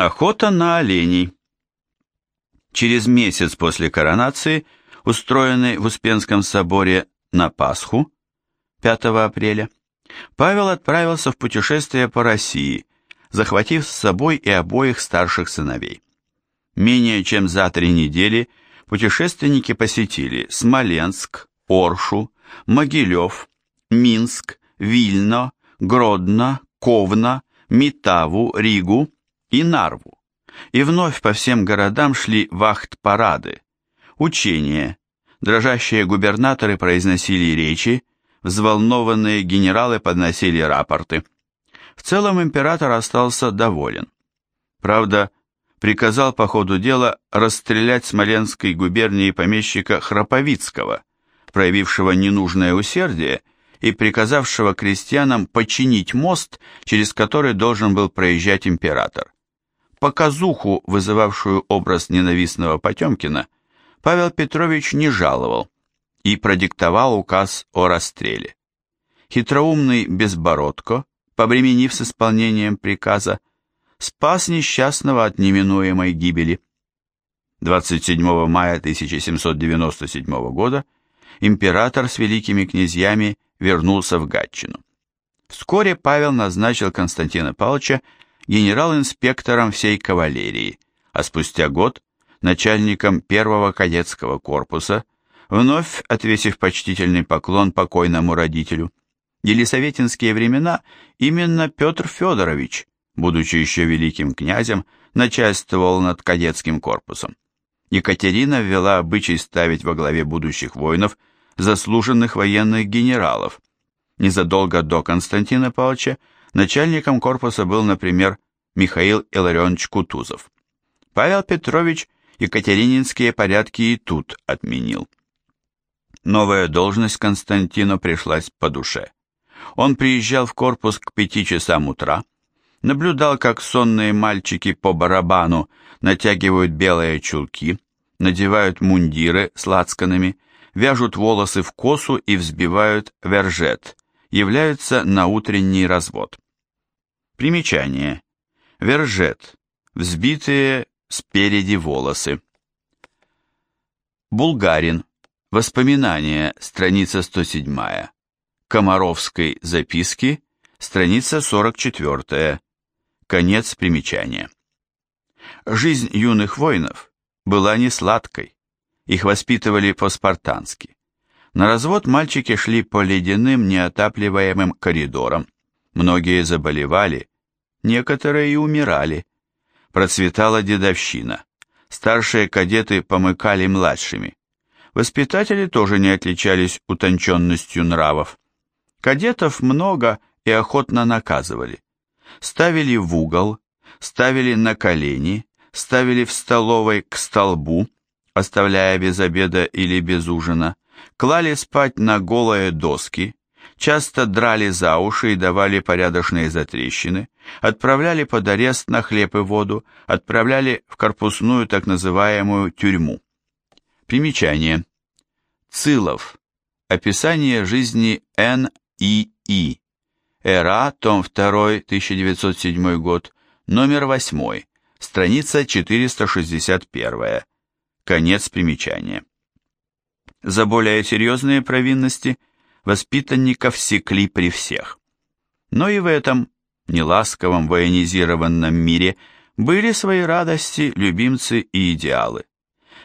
Охота на оленей. Через месяц после коронации, устроенной в Успенском соборе на Пасху, 5 апреля, Павел отправился в путешествие по России, захватив с собой и обоих старших сыновей. Менее чем за три недели путешественники посетили Смоленск, Оршу, Могилев, Минск, Вильно, Гродно, Ковна, Митаву, Ригу и Нарву. И вновь по всем городам шли вахт-парады, учения, дрожащие губернаторы произносили речи, взволнованные генералы подносили рапорты. В целом император остался доволен. Правда, приказал по ходу дела расстрелять Смоленской губернии помещика Храповицкого, проявившего ненужное усердие и приказавшего крестьянам починить мост, через который должен был проезжать император. Показуху, вызывавшую образ ненавистного Потемкина, Павел Петрович не жаловал и продиктовал указ о расстреле. Хитроумный Безбородко, побременив с исполнением приказа, спас несчастного от неминуемой гибели. 27 мая 1797 года император с великими князьями вернулся в Гатчину. Вскоре Павел назначил Константина Павловича генерал-инспектором всей кавалерии, а спустя год начальником первого кадетского корпуса, вновь отвесив почтительный поклон покойному родителю. Елисаветинские времена именно Петр Федорович, будучи еще великим князем, начальствовал над кадетским корпусом. Екатерина ввела обычай ставить во главе будущих воинов заслуженных военных генералов. Незадолго до Константина Павловича начальником корпуса был, например, Михаил Илларионович Кутузов. Павел Петрович Екатерининские порядки и тут отменил. Новая должность Константину пришлась по душе. Он приезжал в корпус к пяти часам утра, наблюдал, как сонные мальчики по барабану натягивают белые чулки, надевают мундиры с лацканами, вяжут волосы в косу и взбивают вержет, являются на утренний развод. Примечание. Вержет. Взбитые спереди волосы. Булгарин. Воспоминания. Страница 107. Комаровской записки. Страница 44. Конец примечания. Жизнь юных воинов была не сладкой. Их воспитывали по-спартански. На развод мальчики шли по ледяным неотапливаемым коридорам. Многие заболевали, некоторые и умирали. Процветала дедовщина. Старшие кадеты помыкали младшими. Воспитатели тоже не отличались утонченностью нравов. Кадетов много и охотно наказывали. Ставили в угол, ставили на колени, ставили в столовой к столбу, оставляя без обеда или без ужина, клали спать на голые доски, часто драли за уши и давали порядочные затрещины, отправляли под арест на хлеб и воду, отправляли в корпусную так называемую тюрьму. Примечание. Цилов. Описание жизни Н. И. И. Эра, том 2, 1907 год, номер 8, страница 461. Конец примечания. За более серьезные провинности воспитанников секли при всех. Но и в этом неласковом военизированном мире были свои радости, любимцы и идеалы.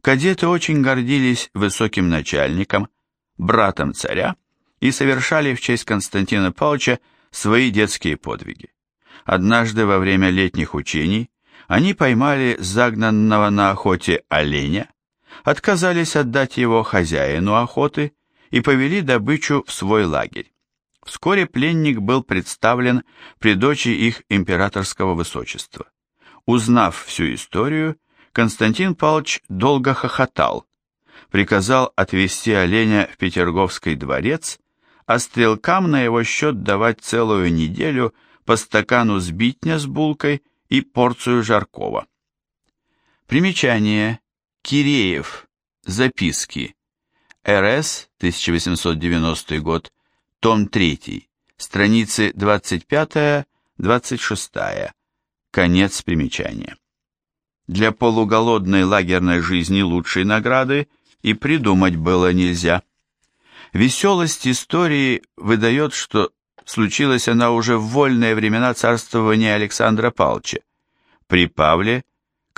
Кадеты очень гордились высоким начальником, братом царя, и совершали в честь Константина Павловича свои детские подвиги. Однажды во время летних учений они поймали загнанного на охоте оленя, отказались отдать его хозяину охоты и повели добычу в свой лагерь. Вскоре пленник был представлен при дочи их императорского высочества. Узнав всю историю, Константин Павлович долго хохотал, приказал отвезти оленя в Петерговский дворец, а стрелкам на его счет давать целую неделю по стакану сбитня с булкой и порцию жаркого. Примечание. Киреев. Записки. РС, 1890 год, том 3, страницы 25-26, Конец примечания. Для полуголодной лагерной жизни лучшей награды и придумать было нельзя. Веселость истории выдает, что случилась она уже в вольные времена царствования Александра Павловича. При Павле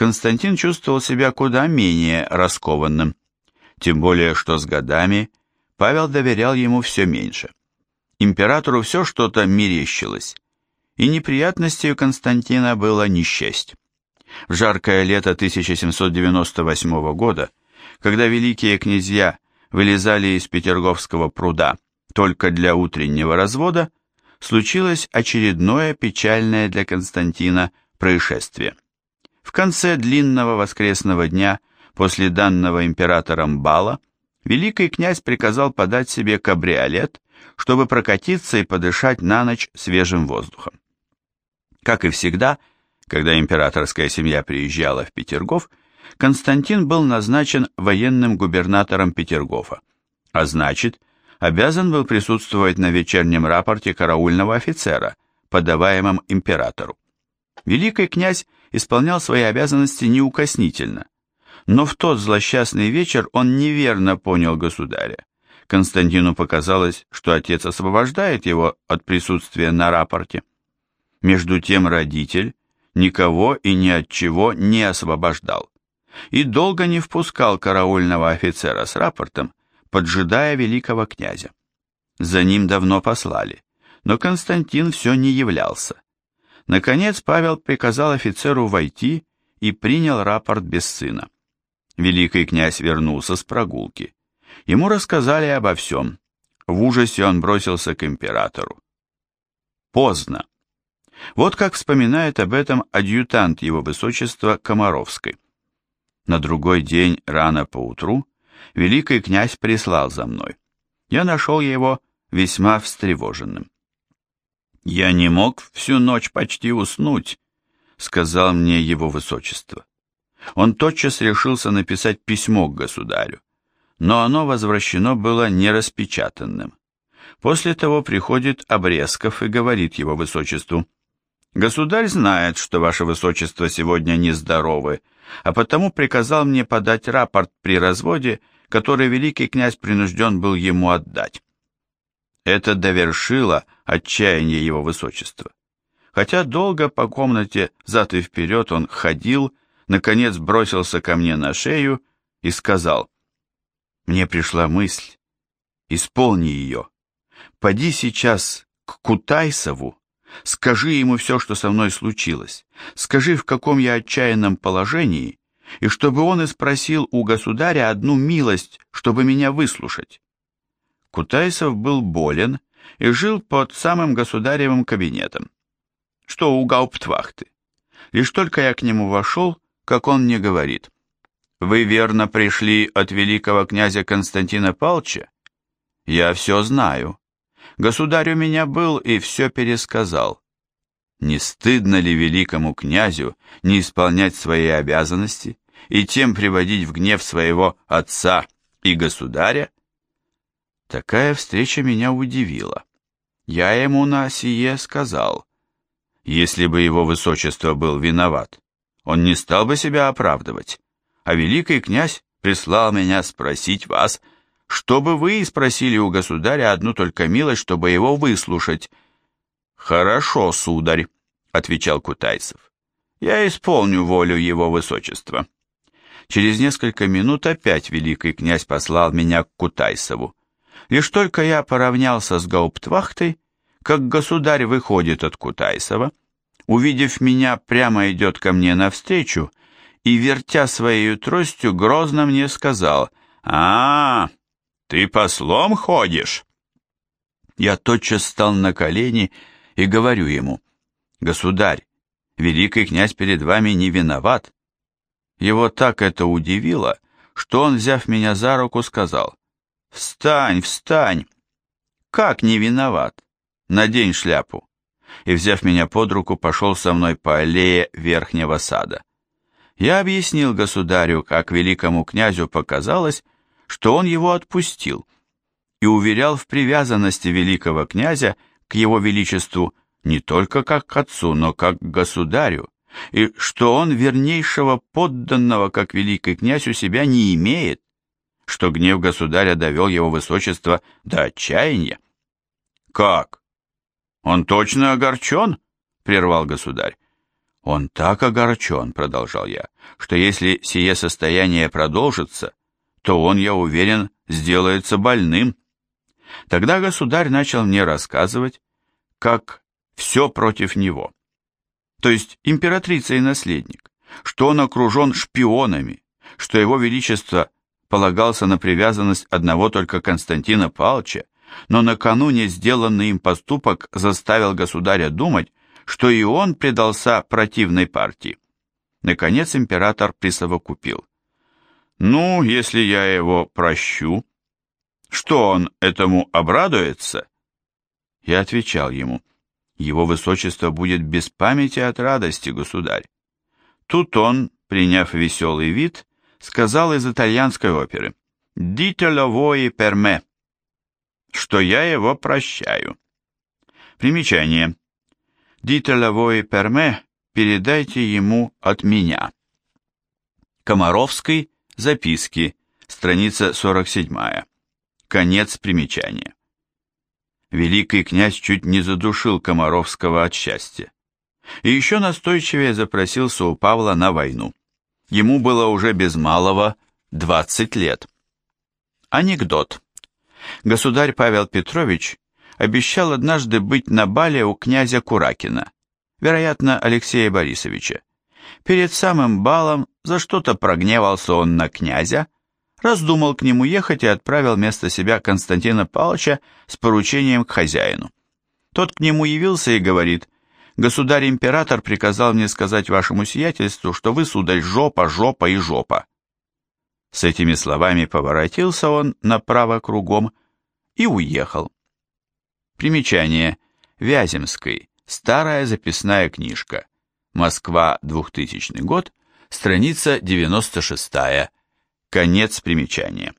Константин чувствовал себя куда менее раскованным, тем более что с годами Павел доверял ему все меньше. Императору все что-то мерещилось, и неприятностью Константина было несчастье. В жаркое лето 1798 года, когда великие князья вылезали из Петерговского пруда только для утреннего развода, случилось очередное печальное для Константина происшествие. В конце длинного воскресного дня после данного императором бала великий князь приказал подать себе кабриолет, чтобы прокатиться и подышать на ночь свежим воздухом. Как и всегда, когда императорская семья приезжала в Петергоф, Константин был назначен военным губернатором Петергофа, а значит, обязан был присутствовать на вечернем рапорте караульного офицера, подаваемом императору. Великий князь исполнял свои обязанности неукоснительно, но в тот злосчастный вечер он неверно понял государя. Константину показалось, что отец освобождает его от присутствия на рапорте. Между тем родитель никого и ни от чего не освобождал и долго не впускал караульного офицера с рапортом, поджидая великого князя. За ним давно послали, но Константин все не являлся. Наконец Павел приказал офицеру войти и принял рапорт без сына. Великий князь вернулся с прогулки. Ему рассказали обо всем. В ужасе он бросился к императору. Поздно. Вот как вспоминает об этом адъютант его высочества Комаровской. На другой день, рано поутру, великий князь прислал за мной. Я нашел его весьма встревоженным. «Я не мог всю ночь почти уснуть», — сказал мне его высочество. Он тотчас решился написать письмо к государю, но оно возвращено было нераспечатанным. После того приходит Обрезков и говорит его высочеству, «Государь знает, что ваше высочество сегодня нездоровы, а потому приказал мне подать рапорт при разводе, который великий князь принужден был ему отдать. Это довершило отчаяние его высочества. Хотя долго по комнате зад и вперед он ходил, наконец бросился ко мне на шею и сказал, «Мне пришла мысль, исполни ее. Поди сейчас к Кутайсову, скажи ему все, что со мной случилось, скажи, в каком я отчаянном положении, и чтобы он и спросил у государя одну милость, чтобы меня выслушать. Кутайсов был болен и жил под самым государевым кабинетом, что у гауптвахты. Лишь только я к нему вошел, как он мне говорит, «Вы верно пришли от великого князя Константина Палча? Я все знаю. Государь у меня был и все пересказал. Не стыдно ли великому князю не исполнять свои обязанности и тем приводить в гнев своего отца и государя? Такая встреча меня удивила. Я ему на сие сказал. Если бы его высочество был виноват, он не стал бы себя оправдывать, а великий князь прислал меня спросить вас, чтобы вы спросили у государя одну только милость, чтобы его выслушать. Хорошо, сударь, отвечал Кутайцев. Я исполню волю его высочества. Через несколько минут опять великий князь послал меня к Кутайсову. Лишь только я поравнялся с гауптвахтой, как государь выходит от Кутайсова, увидев меня, прямо идет ко мне навстречу и, вертя своей тростью, грозно мне сказал «А, ты послом ходишь?» Я тотчас стал на колени и говорю ему «Государь, великий князь перед вами не виноват». Его так это удивило, что он, взяв меня за руку, сказал «Встань, встань!» «Как не виноват? Надень шляпу!» И, взяв меня под руку, пошел со мной по аллее верхнего сада. Я объяснил государю, как великому князю показалось, что он его отпустил, и уверял в привязанности великого князя к его величеству не только как к отцу, но как к государю, и что он вернейшего подданного, как великий князь, у себя не имеет, что гнев государя довел его высочество до отчаяния. «Как? Он точно огорчен?» — прервал государь. «Он так огорчен», — продолжал я, — «что если сие состояние продолжится, то он, я уверен, сделается больным». Тогда государь начал мне рассказывать, как все против него. То есть императрица и наследник, что он окружен шпионами, что его величество полагался на привязанность одного только Константина Павловича, но накануне сделанный им поступок заставил государя думать, что и он предался противной партии. Наконец император присовокупил. «Ну, если я его прощу, что он этому обрадуется?» Я отвечал ему. «Его высочество будет без памяти от радости, государь». Тут он, приняв веселый вид, сказал из итальянской оперы «Dite lo voi per me», что я его прощаю. Примечание. Дителевой Перме передайте ему от меня. Комаровский, записки, страница 47. Конец примечания. Великий князь чуть не задушил Комаровского от счастья. И еще настойчивее запросился у Павла на войну. Ему было уже без малого 20 лет. Анекдот. Государь Павел Петрович обещал однажды быть на бале у князя Куракина, вероятно, Алексея Борисовича. Перед самым балом за что-то прогневался он на князя, раздумал к нему ехать и отправил вместо себя Константина Павловича с поручением к хозяину. Тот к нему явился и говорит, «Государь-император приказал мне сказать вашему сиятельству, что вы, сударь, жопа, жопа и жопа». С этими словами поворотился он направо кругом и уехал. Примечание. Вяземской. Старая записная книжка. Москва, 2000 год. Страница 96. Конец примечания.